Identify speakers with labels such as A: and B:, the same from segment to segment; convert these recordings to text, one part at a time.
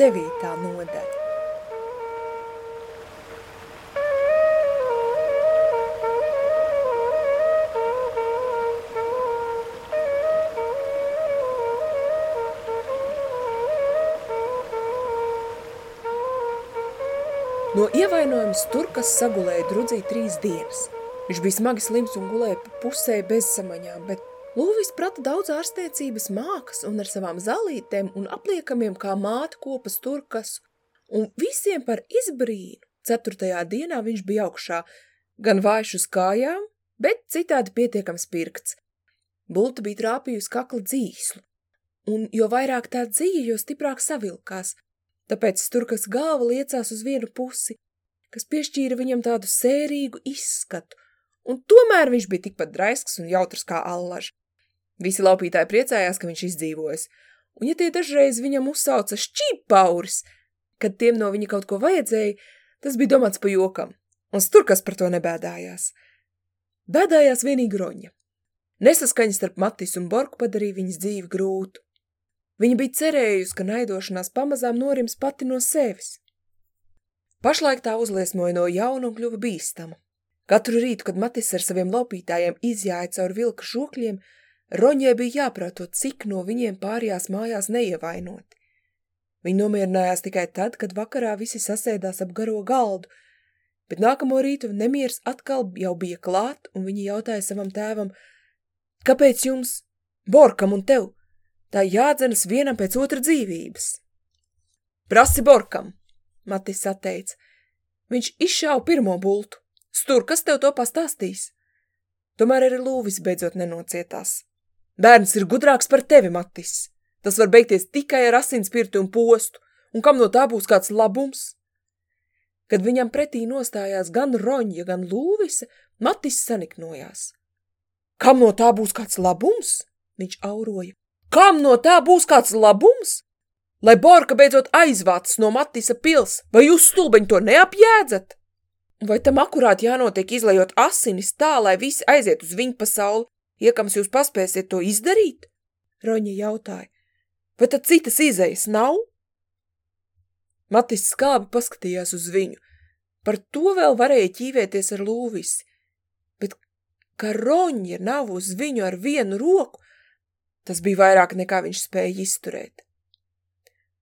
A: devītā nodaļa. No ievainojuma Sturkas sagulēja drudzī trīs dienas. Viņš bija smagi slims un gulēja pusē bez samaņām, bet Lūvis prata daudz ārstniecības mākas un ar savām zalītēm un apliekamiem kā māte kopas turkas, un visiem par izbrīnu. Ceturtajā dienā viņš bija augšā, gan vājš uz kājām, bet citādi pietiekams pirkts. Bulta bija trāpījusi kakla dzīslu, un jo vairāk tā dzīja, jo stiprāk savilkās, tāpēc Sturkas galva liecās uz vienu pusi, kas piešķīra viņam tādu sērīgu izskatu, un tomēr viņš bija tikpat draisks un jautrs kā allaž. Visi laupītāji priecājās, ka viņš izdzīvojas, un ja tie dažreiz viņam uzsauca šķīpauris, kad tiem no viņa kaut ko vajadzēja, tas bija domāts pa jokam, un Sturkas par to nebēdājās. Bēdājās vienīgi Roņa. Nesaskaņa starp Matis un Borku padarīja viņas dzīvi grūtu. Viņa bija cerējusi, ka naidošanās pamazām norims pati no sevis. Pašlaik tā uzliesmoja no jauna un kļuva bīstama. Katru rītu, kad Matis ar saviem laupītājiem izjāja caur vilka žokļiem, Roņai bija jāprāto, cik no viņiem pārējās mājās neievainoti. Viņi nomierinājās tikai tad, kad vakarā visi sasēdās ap garo galdu, bet nākamo rītu nemiers atkal jau bija klāt, un viņi jautāja savam tēvam, kāpēc jums, Borkam un tev, tā jādzenas vienam pēc otra dzīvības? Prasi Borkam, Matis atteica. Viņš izšāva pirmo bultu. Stur, kas tev to pastāstīs? Tomēr arī Lūvis beidzot nenocietās. Bērns ir gudrāks par tevi, Matis. Tas var beigties tikai ar asinspirti un postu, un kam no tā būs kāds labums? Kad viņam pretī nostājās gan Roņa, gan Lūvise, Matis saniknojās. Kam no tā būs kāds labums? Viņš auroja. Kam no tā būs kāds labums? Lai Borka beidzot aizvācas no Matisa pils, vai jūs stulbeņi to neapjēdzat? Vai tam akurāt jānotiek izlējot asinis tā, lai visi aiziet uz viņu pasauli, Iekams jūs paspēsiet to izdarīt? Roņa jautāja. Vai tad citas izejas nav? Matis skābi paskatījās uz viņu. Par to vēl varēja ķīvēties ar lūvisi. Bet, ka Roņa nav uz viņu ar vienu roku, tas bija vairāk nekā viņš spēja izturēt.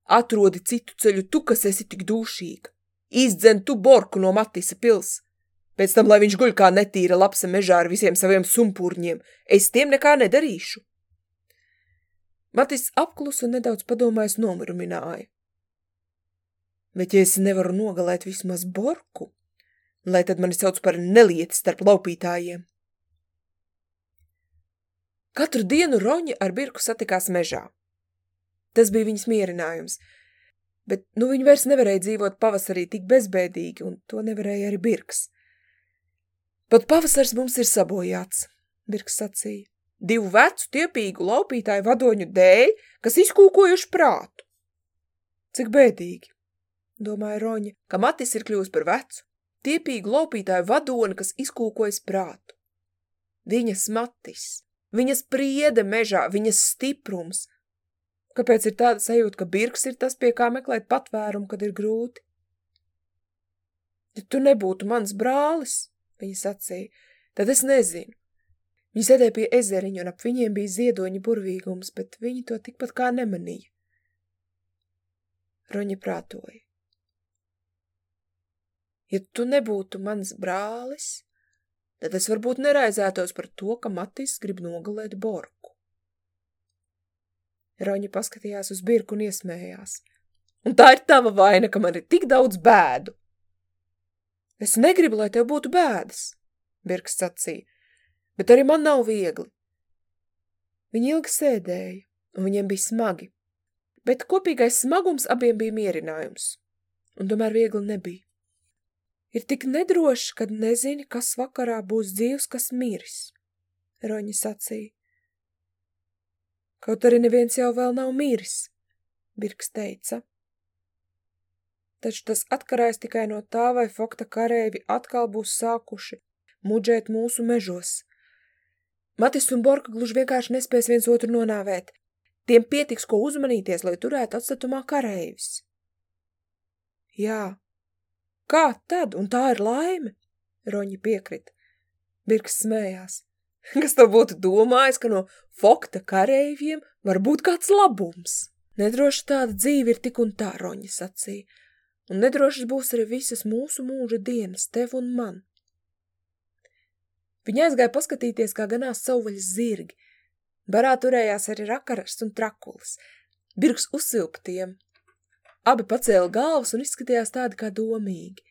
A: Atrodi citu ceļu tu, kas esi tik dūšīga. Izdzen tu borku no Matisa pils. Pēc tam, lai viņš guļ kā netīra lapsa mežā ar visiem saviem sumpurņiem, es tiem nekā nedarīšu. Matis apklus un nedaudz padomājis nomurumināja. Bet ja es nevaru nogalēt vismaz borku, lai tad mani sauc par nelieti starp laupītājiem. Katru dienu Roņa ar Birku satikās mežā. Tas bija viņas mierinājums, bet nu viņi vairs nevarēja dzīvot pavasarī tik bezbēdīgi, un to nevarēja arī Birks. Pat pavasars mums ir sabojāts, Birks sacīja. Divu vecu, tiepīgu laupītāju vadoņu dēļ, kas izkūkojuši prātu. Cik bēdīgi, domāja Roņa, ka Matis ir kļūst par vecu, tiepīgu laupītāju vadoni, kas izkūkojas prātu. Viņas Matis, viņas priede mežā, viņas stiprums. Kāpēc ir tāda sajūta, ka Birks ir tas, pie kā meklēt patvērumu, kad ir grūti? Ja tu nebūtu mans brālis, viņa sacīja, tad es nezinu. Viņi sēdēja pie ezeriņa, un ap viņiem bija ziedoņa burvīgums, bet viņi to tikpat kā nemanīja. Roņa prātoja. Ja tu nebūtu mans brālis, tad es varbūt neraizētos par to, ka Matis grib nogalēt Borku. Roņa paskatījās uz Birku un iesmējās. Un tā ir tava vaina, ka man ir tik daudz bēdu. Es negribu, lai tev būtu bēdas, Birks sacīja, bet arī man nav viegli. Viņi ilgi sēdēja, un viņiem bija smagi, bet kopīgais smagums abiem bija mierinājums, un tomēr viegli nebija. Ir tik nedroši, kad nezini, kas vakarā būs dzīvs, kas miris, Roņa sacīja. Kaut arī neviens jau vēl nav miris, Birks teica taču tas atkarēs tikai no tā, vai Fokta karēvi atkal būs sākuši muģēt mūsu mežos. Matis un Borka gluži vienkārši nespēs viens otru nonāvēt. Tiem pietiks, ko uzmanīties, lai turētu atstatumā karēvis. Jā. Kā tad? Un tā ir laime? Roņa piekrita. Birks smējās. Kas to būtu domājis, ka no fokta kareiviem var būt kāds labums? Nedroši tāda dzīve ir tik un tā, Roņa sacīja. Un nedrošas būs arī visas mūsu mūža dienas, tev un man. Viņa aizgāja paskatīties, kā ganās savvaļas zirgi. Barā turējās arī rakarasts un trakulis. Birks uzsilpa tiem. Abi pacēla galvas un izskatījās tādi kā domīgi.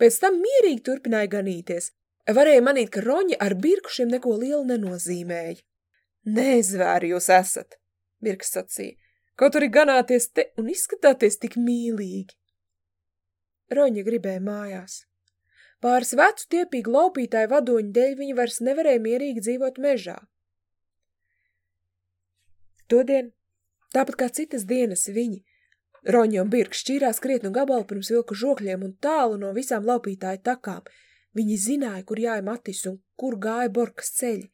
A: Pēc tam mierīgi turpināja ganīties. Varēja manīt, ka roņi ar birku šiem neko lielu nenozīmēja. Nezvēri jūs esat, Birks sacīja, kaut arī ganāties te un izskatāties tik mīlīgi. Roņa gribēja mājās. Pāris vecu tiepīgu laupītāju vadoņu dēļ viņa vairs nevarēja mierīgi dzīvot mežā. Todien, tāpat kā citas dienas viņi, Roņa un Birks šķīrās krietnu gabalu pirms vilku žokļiem un tālu no visām laupītāju takām. Viņi zināja, kur jāja Matis un kur gāja Borkas ceļi.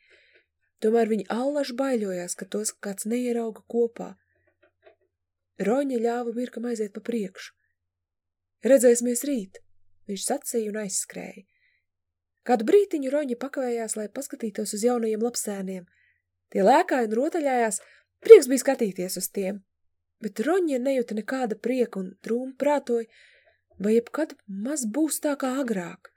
A: Tomēr viņi allaž baiļojās, ka tos kāds neierauga kopā. Roņa ļāva Birkam aiziet pa priekšu. Redzēsimies rīt, viņš sacīja un aizskrēja. Kādu brītiņu Roņa pakavējās, lai paskatītos uz jaunajiem lapsēniem. Tie lēkāja un rotaļājās, prieks bija skatīties uz tiem bet Roņa nejuta nekāda prieka un drūma prātoja, vai jebkad maz būs tā kā agrāk.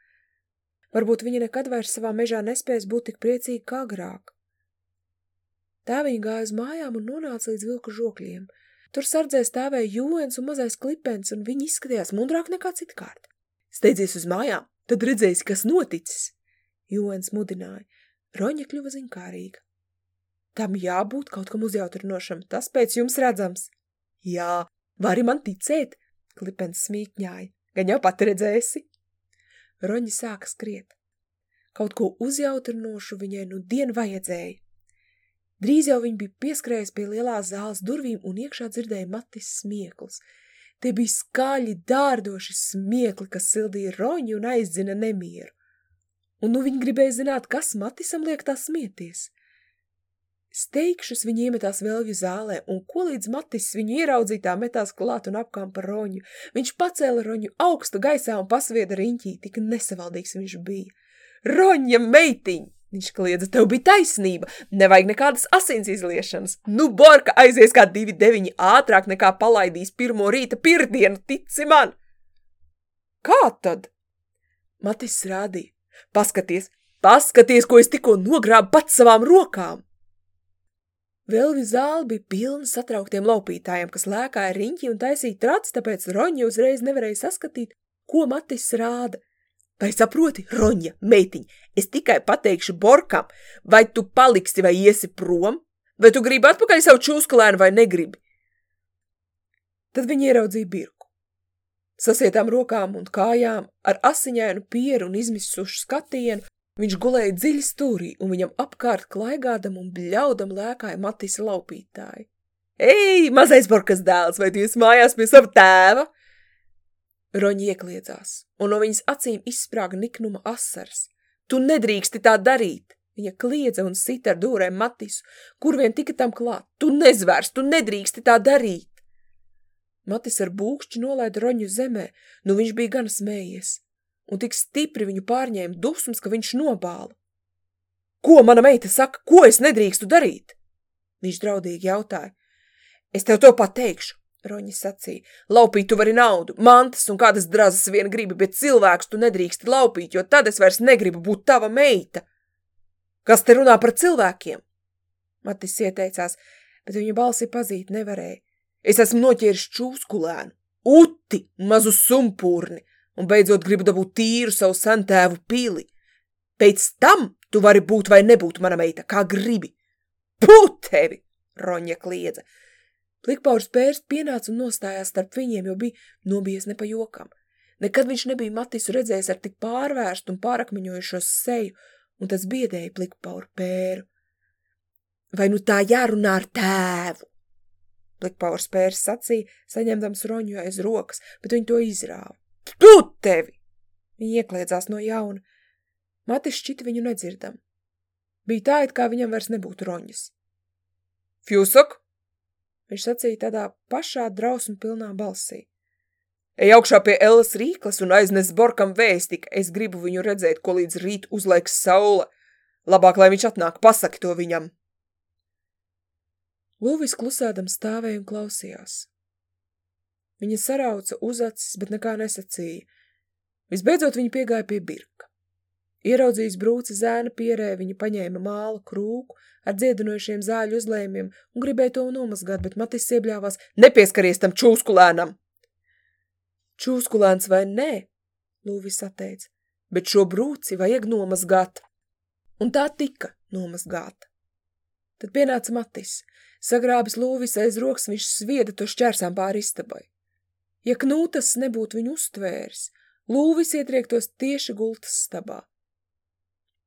A: Varbūt viņa nekad vairs savā mežā nespēs būt tik priecīga kā agrāk. Tā viņa gāja uz mājām un nonāca līdz vilku žokļiem. Tur sardzē stāvēja jūens un mazais klipens, un viņi izskatījās mundrāk nekā citkārt. Steidzies uz mājām, tad redzēsi, kas noticis. Jūens mudināja. Roņa kļuva ziņkārīga. Tam jābūt kaut kam uzjautrinošam, tas pēc jums redzams. Jā, vari man ticēt, klipens smīkņāja, gan jau pat redzēsi. Roņi sāka skriet. Kaut ko uzjautrinošu viņai nu dien vajadzēja. Drīz jau viņa bija pieskrējis pie lielās zāles durvīm un iekšā dzirdēja Matis smieklus. Tie bija skaļi, dārdoši smiekli, kas sildīja roņu un aizdzina nemieru. Un nu viņi gribēja zināt, kas Matisam liek tā smieties. Steikšus viņi iemetās vēlju zālē, un ko līdz Matis viņu ieraudzītā metās klāt un apkām par roņu. Viņš pacēla roņu augstu gaisā un pasvieda riņķī, tik nesavaldīgs viņš bija. Roņa meitiņ! Viņš kliedza, tev bija taisnība, nevajag nekādas asins izliešanas. Nu, Borka aizies kā divi deviņi ātrāk nekā palaidīs pirmo rīta pirdienu, tici man! Kā tad? Matis rādīja. Paskaties, paskaties, ko es tikko nogrābu pats savām rokām! Velvi zāle bija pilna satrauktiem laupītājiem, kas lēkāja riņķi un taisīja traci, tāpēc Roņa uzreiz nevarēja saskatīt, ko Matis rāda. Vai saproti, Roņa, meitiņ, es tikai pateikšu Borkam, vai tu paliksi vai iesi prom, vai tu gribi atpakaļ savu čūskalēnu vai negribi? Tad viņi ieraudzīja birku. Sasietām rokām un kājām, ar asiņainu pieru un izmisušu skatienu, Viņš gulēja dziļi stūrī, un viņam apkārt klaigādam un bļaudam lēkāja Matisa laupītāji. Ei, mazais borkas dēls, vai tu esi mājās pie sava tēva? Roņi iekliedzās, un no viņas acīm izsprāga niknuma asars. Tu nedrīksti tā darīt! Viņa kliedza un sita ar dūrēm Matisu, kur vien tika tam klāt. Tu nezvērs, tu nedrīksti tā darīt! Matis ar būkšķi nolaida Roņu zemē, nu viņš bija gan smējies un tik stipri viņu pārņēma dusmas, ka viņš nobāla. Ko mana meita saka, ko es nedrīkstu darīt? Viņš draudīgi jautāja. Es tev to pateikšu, Roņi sacīja. Laupīt tu vari naudu, mantas un kādas drazas vien gribi, bet cilvēks tu nedrīksti laupīt, jo tad es vairs negribu būt tava meita. Kas te runā par cilvēkiem? Matis ieteicās, bet viņa balsi pazīt nevarēja. Es esmu noķēris čūskulēnu, uti, mazu sumpūrni, un beidzot gribu dabūt tīru savu santēvu pili. Pēc tam tu vari būt vai nebūt mana meita, kā gribi. Pūt tevi, Roņa kliedza. Plikpaurs pērs pienāca un nostājās starp viņiem, jo bija nobijies ne pa jokam. Nekad viņš nebija Matisu redzējis ar tik pārvērstu un pārakmeņojušos seju, un tas biedēja Plikpauru pēru. Vai nu tā jārunā ar tēvu? Plikpaurs pērs sacīja, saņemdams Roņu aiz rokas, bet viņi to izrāva. Tu tevi! Viņa iekliedzās no jauna. Matis šķita viņu nedzirdam. Bija tā, it kā viņam vairs nebūtu roņas. Fjusok! Viņš sacīja tādā pašā drausmu pilnā balsī. Ej augšā pie Ellas rīklas un aiznes Borkam vēsti, ka es gribu viņu redzēt, ko līdz rīt uzlaiks saule. Labāk, lai viņš atnāk, pasaki to viņam. Lūvis klusēdam stāvēja un klausījās. Viņa sarauca uz acis, bet nekā nesacīja. Visbeidzot viņa piegāja pie birka. Ieraudzījis brūci zēna pierē, viņa paņēma māla krūku ar dziedinojušiem zāļu uzlējumiem un gribēja to nomazgāt, bet Matis iebļāvās, nepieskaries tam čūskulēnam! Čūskulēns vai nē, Lūvis atteica, bet šo brūci vajag nomazgāt. Un tā tika nomazgāta. Tad pienāca Matis. Sagrābis Lūvis aiz rokas, viņš svieda to šķērsām pāri istabai. Ja knūtas nebūtu viņu uztvēris, Lūvis ietriektos tieši gultas stabā.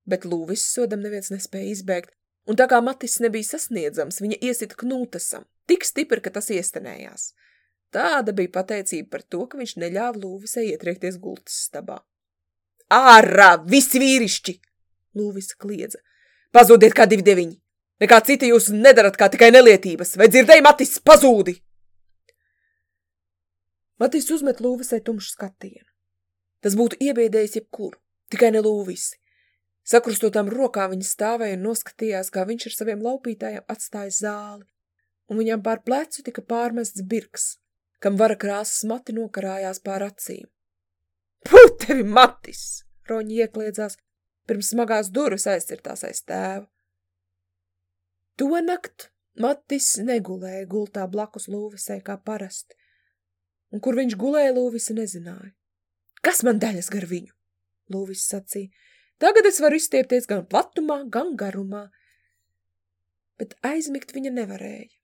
A: Bet Lūvis sodam neviens nespēja izbēgt, un tā kā Matis nebija sasniedzams, viņa iesita knūtasam, tik stipri, ka tas iestenējās. Tāda bija pateicība par to, ka viņš neļāva Lūvisai ietriekties gultas stabā. Ārā, visi vīrišķi! Lūvis kliedza. Pazudiet kā divi deviņi! Nekā cita jūs nedarat kā tikai nelietības, vai dzirdēji, Matis, pazūdi! Matis uzmet Lūvisai tumšu skatienu. Tas būtu iebiedējis jebkuru, tikai ne Lūvisi. Sakrustotām rokām viņa stāvēja un noskatījās, kā viņš ar saviem laupītājiem atstāja zāli, un viņam pār plecu tika pārmests birks, kam vara krāsas mati nokarājās pār acīm. Puh, tevi matis! Roņi iekliedzās, pirms smagās durvis aizcirtās aiz tēva. To nakt Matis negulēja gultā blakus Lūvisai kā parasti, un kur viņš gulēja, Lūvisa nezināja. Kas man daļas gar viņu? Lūvis sacīja. Tagad es varu izstiepties gan platumā, gan garumā. Bet aizmigt viņa nevarēja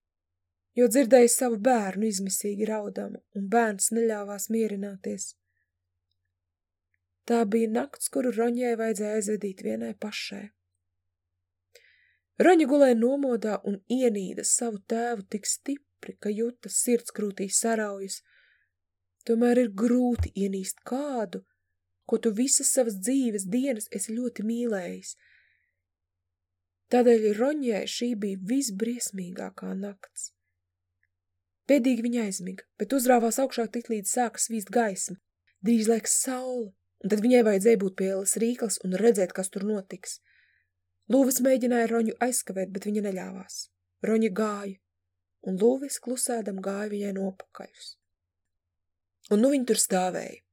A: jo dzirdēja savu bērnu izmisīgi raudamu, un bērns neļāvās mierināties. Tā bija nakts, kuru Roņai vajadzēja aizvedīt vienai pašai. Roņa gulēja nomodā un ienīda savu tēvu tik stipri, ka jūta sirds krūtī saraujas. Tomēr ir grūti ienīst kādu, ko tu visas savas dzīves dienas esi ļoti mīlējis. Tādēļ Roņai šī bija visbriesmīgākā nakts. Pēdīgi viņa aizmiga, bet uzrāvās augšā tik līdz sāka svīst gaisma. Drīz laiks saule, un tad viņai vajadzēja būt pie Elas rīklas un redzēt, kas tur notiks. Lūvis mēģināja Roņu aizskavēt, bet viņa neļāvās. Roņa gāja, un Lūvis klusēdam gāja viņai nopakaļus. Un nu viņi tur stāvēja.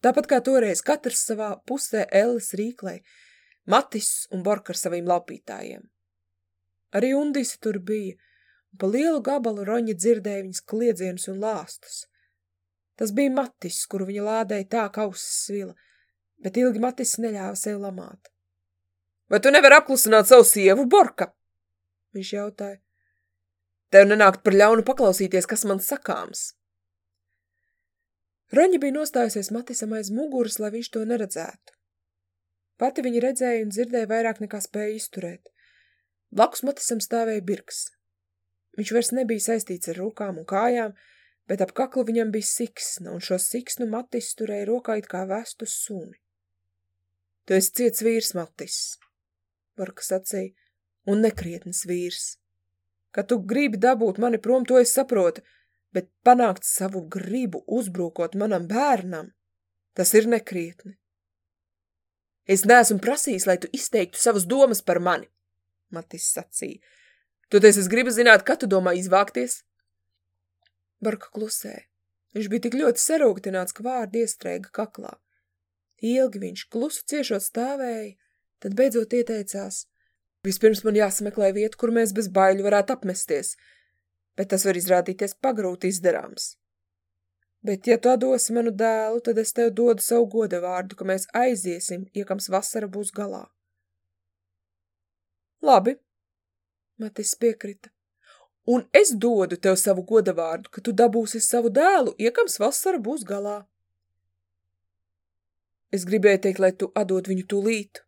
A: Tāpat kā toreiz katrs savā pusē Ellis rīklai, Matis un Borka ar saviem lapītājiem. Arī Undisi tur bija – Pa lielu gabalu Roņa dzirdēja viņas kliedzienus un lāstus. Tas bija Matis, kuru viņa lādēja tā, ka ausis svila, bet ilgi Matis neļāva sev lamāt. Vai tu nevar apklusināt savu sievu, Borka? Viņš jautāja. Tev nenākt par ļaunu paklausīties, kas man sakāms. Roņa bija nostājusies Matisam aiz muguras, lai viņš to neredzētu. Pati viņa redzēja un dzirdēja vairāk nekā spēja izturēt. Blakus Matisam stāvēja birks. Viņš vairs nebija saistīts ar rokām un kājām, bet ap kaklu viņam bija siksna, un šo siksnu Matis turēja rokā it kā vestu suni. Tu esi ciets vīrs, Matis, Varka sacīja, un nekrietnes vīrs. Ka tu gribi dabūt mani prom, to es saprotu, bet panākt savu gribu uzbrūkot manam bērnam, tas ir nekrietni. Es neesmu prasījis, lai tu izteiktu savas domas par mani, Matis sacīja, Toties es gribu zināt, kad tu domā izvākties? Barka klusēja. Viņš bija tik ļoti sarūktināts, ka vārdi iestrēga kaklā. Ilgi viņš klusu ciešot stāvēja, tad beidzot ieteicās. Vispirms man jāsameklē vieta, kur mēs bez baiļu varētu apmesties, bet tas var izrādīties pagrūti izdarāms. Bet, ja tu dosi manu dēlu, tad es tev dodu savu goda vārdu, ka mēs aiziesim, iekams vasara būs galā. Labi, Matis piekrita. Un es dodu tev savu godavārdu, ka tu dabūsi savu dēlu, iekams vasara būs galā. Es gribēju teikt, lai tu atdod viņu tūlīt,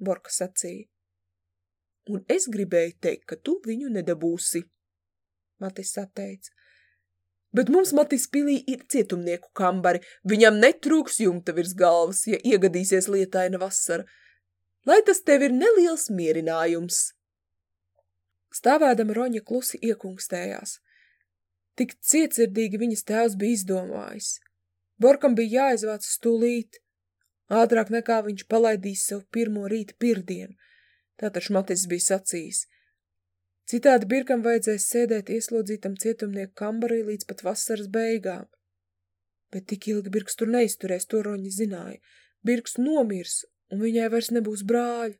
A: Borka sacīja. Un es gribēju teikt, ka tu viņu nedabūsi, Matis atteica. Bet mums Matis pilī ir cietumnieku kambari, viņam netrūks jumta virs galvas, ja iegadīsies lietaina vasara. Lai tas tev ir neliels mierinājums. Stāvēdama Roņa klusi iekungstējās. Tik cietsirdīgi viņas tēvs bija izdomājis. Borkam bija jāizvāc stulīt, ātrāk nekā viņš palaidīs savu pirmo rīta pirdienu. Tā taču Matis bija sacījis. Citādi Birkam vajadzēs sēdēt ieslodzītam cietumnieku kambarī līdz pat vasaras beigām. Bet tik ilgi Birks tur neizturēs, to Roņa zināja. Birks nomirs, un viņai vairs nebūs brāļa.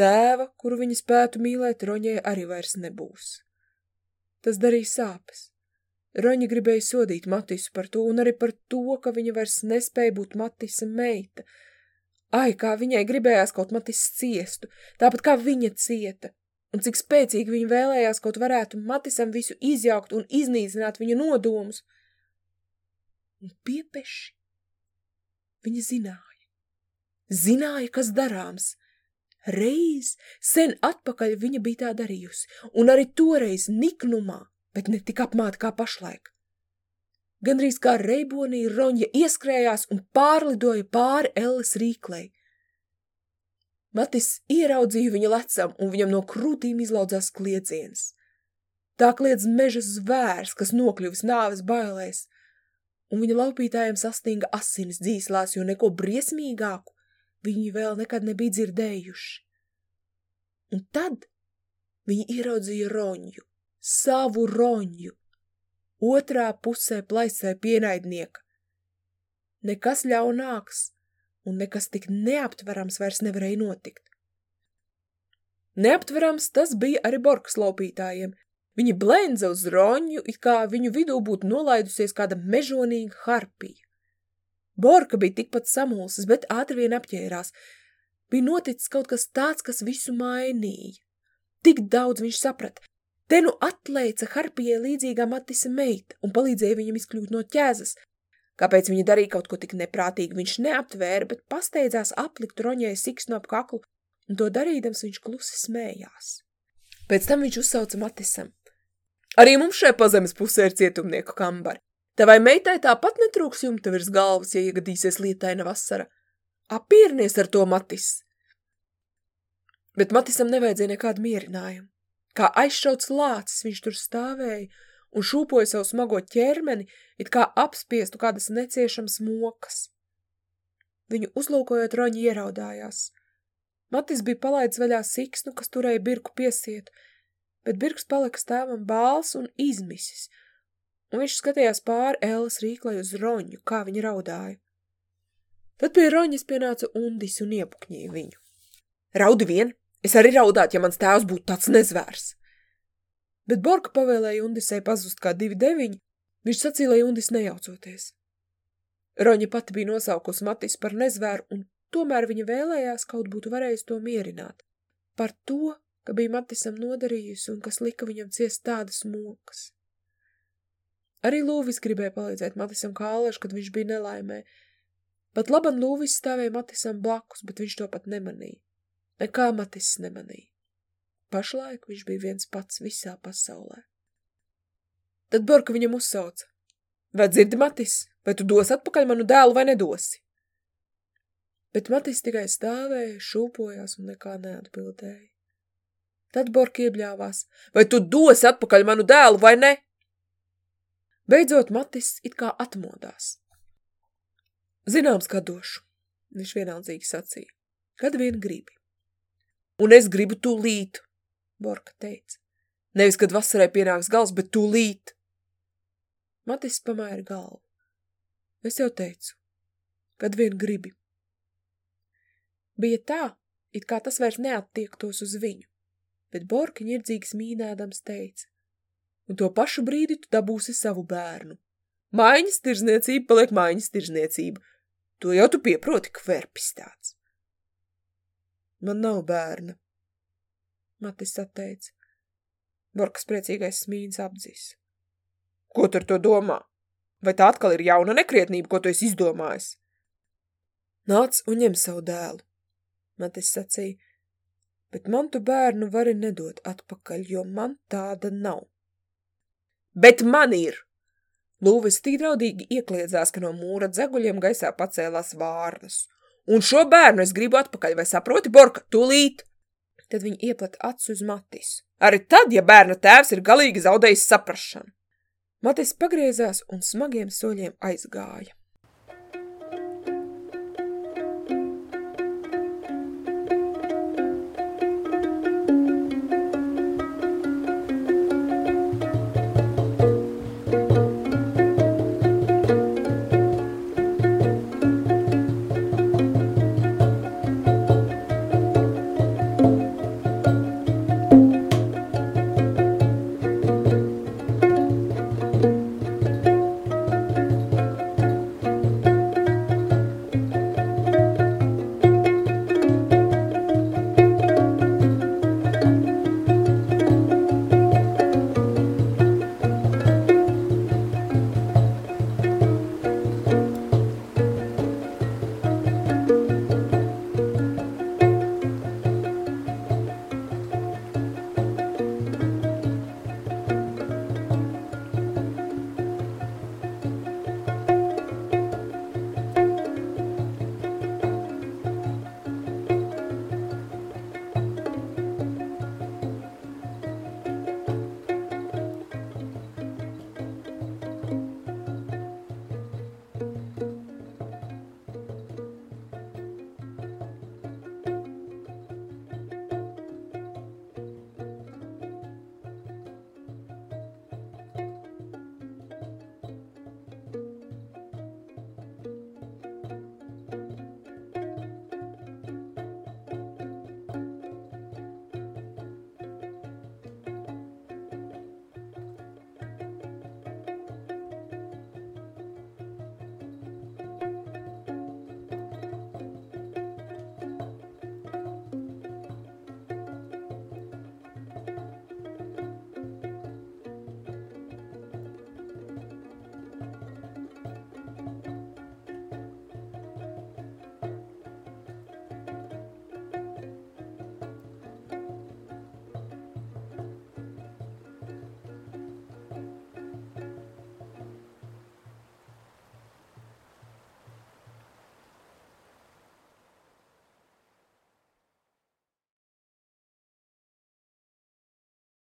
A: Tēva, kuru viņa spētu mīlēt, Roņai arī vairs nebūs. Tas darīja sāpes. Roņa gribēja sodīt Matisu par to, un arī par to, ka viņa vairs nespēja būt Matisa meita. Ai, kā viņai gribējās kaut Matis ciestu, tāpat kā viņa cieta, un cik spēcīgi viņa vēlējās kaut varētu Matisam visu izjaukt un iznīcināt viņa nodomus. Un piepeši viņa zināja. Zināja, kas darāms. Reiz, sen atpakaļ viņa bija tā darījusi, un arī toreiz niknumā, bet ne tik apmāti kā pašlaik. Gandrīz kā reibonī Roņa ieskrējās un pārlidoja pāri Elles rīklei. Matis ieraudzīja viņa lecam, un viņam no krūtīm izlaudzās kliedziens. Tā kliedz meža zvērs, kas nokļuvis nāves bailēs, un viņa laupītājiem sastinga asinis dzīslās, jo neko briesmīgāku viņi vēl nekad nebija dzirdējuši. Un tad viņi ieraudzīja roņu, savu roņu, otrā pusē plaisē pienaidnieka. Nekas ļaunāks un nekas tik neaptverams vairs nevarēja notikt. Neaptverams tas bija arī borkas laupītājiem. Viņi blendza uz roņu, it kā viņu vidū būtu nolaidusies kāda mežonīga harpija. Borka bija tikpat samulsis, bet ātri vien apķērās. Bija noticis kaut kas tāds, kas visu mainīja. Tik daudz viņš saprata. Te nu atlēca harpijai līdzīgā Matisa meita un palīdzēja viņam izkļūt no ķēzes. Kāpēc viņa darīja kaut ko tik neprātīgi, viņš neaptvēra, bet pasteidzās aplikt roņai siksnu ap kaklu, un to darīdams viņš klusi smējās. Pēc tam viņš uzsauca Matisam. Arī mums šai pazemes pusē ir cietumnieku kambari. Tavai meitai tāpat netrūks jumta virs galvas, ja iegadīsies lietaina vasara. Apīrnies ar to, Matis! Bet Matisam nevajadzēja nekādu mierinājumu. Kā aizšauts lācis viņš tur stāvēja un šūpoja savu smago ķermeni, it kā apspiestu kādas neciešams mokas. Viņu uzlūkojot roņi ieraudājās. Matis bija palaidis vaļā siksnu, kas turēja birku piesietu, bet birks palika stāvam bāls un izmisis – un viņš skatījās pāri Ēlas rīklai uz roņu, kā viņa raudāja. Tad pie roņas pienāca undis un iepukņīja viņu. Raudi vien, es arī raudātu, ja mans tēvs būtu tāds nezvērs. Bet Borka pavēlēja undisai pazust kā divi deviņi, viņš sacīja, lai undis nejaucoties. Roņa pati bija nosaukusi Matis par nezvēru, un tomēr viņa vēlējās kaut būtu varējis to mierināt. Par to, ka bija Matisam nodarījusi un kas lika viņam ciest tādas mokas. Arī Lūvis gribēja palīdzēt Matisam kā Aleši, kad viņš bija nelaimē. Pat laban Lūvis stāvēja Matisam blakus, bet viņš to pat nemanīja. Nekā Matis nemanīja. Pašlaik viņš bija viens pats visā pasaulē. Tad Borka viņam uzsauca. Vai dzirdi, Matis, vai tu dos atpakaļ manu dēlu vai nedosi? Bet Matis tikai stāvēja, šūpojās un nekā neatbildēja. Tad Borka iebļāvās. Vai tu dosi atpakaļ manu dēlu vai ne? Beidzot Matis it kā atmodās. Zināms, kā došu, viņš vienaldzīgi sacīja, kad vien gribi. Un es gribu tūlīt, Borka teica. Nevis, kad vasarai pienāks gals, bet tūlīt. Matis pamēra galvu. Es jau teicu, kad vien gribi. Bija tā, it kā tas vairs neattiektos uz viņu, bet Borka ņirdzīgs mīnēdams teica un to pašu brīdi tu dabūsi savu bērnu. Maiņas tirzniecība paliek maiņas tirzniecība. To jau tu pieproti, kverpis tāds. Man nav bērna, Matis atteica. Borkas priecīgais smīns apdzis. Ko tu ar to domā? Vai tā atkal ir jauna nekrietnība, ko tu esi izdomājis? Nāc un ņem savu dēlu, Matis sacīja, bet man tu bērnu vari nedot atpakaļ, jo man tāda nav. Bet man ir! Lūvis tik draudīgi iekliedzās, ka no mūra dzeguļiem gaisā pacēlās vārnas. Un šo bērnu es gribu atpakaļ, vai saproti, Borka, tūlīt! Tad viņa ieplata acu uz Matisu.
B: Arī tad, ja bērna tēvs ir galīgi zaudējis saprašanu.
A: Matis pagriezās un smagiem soļiem aizgāja.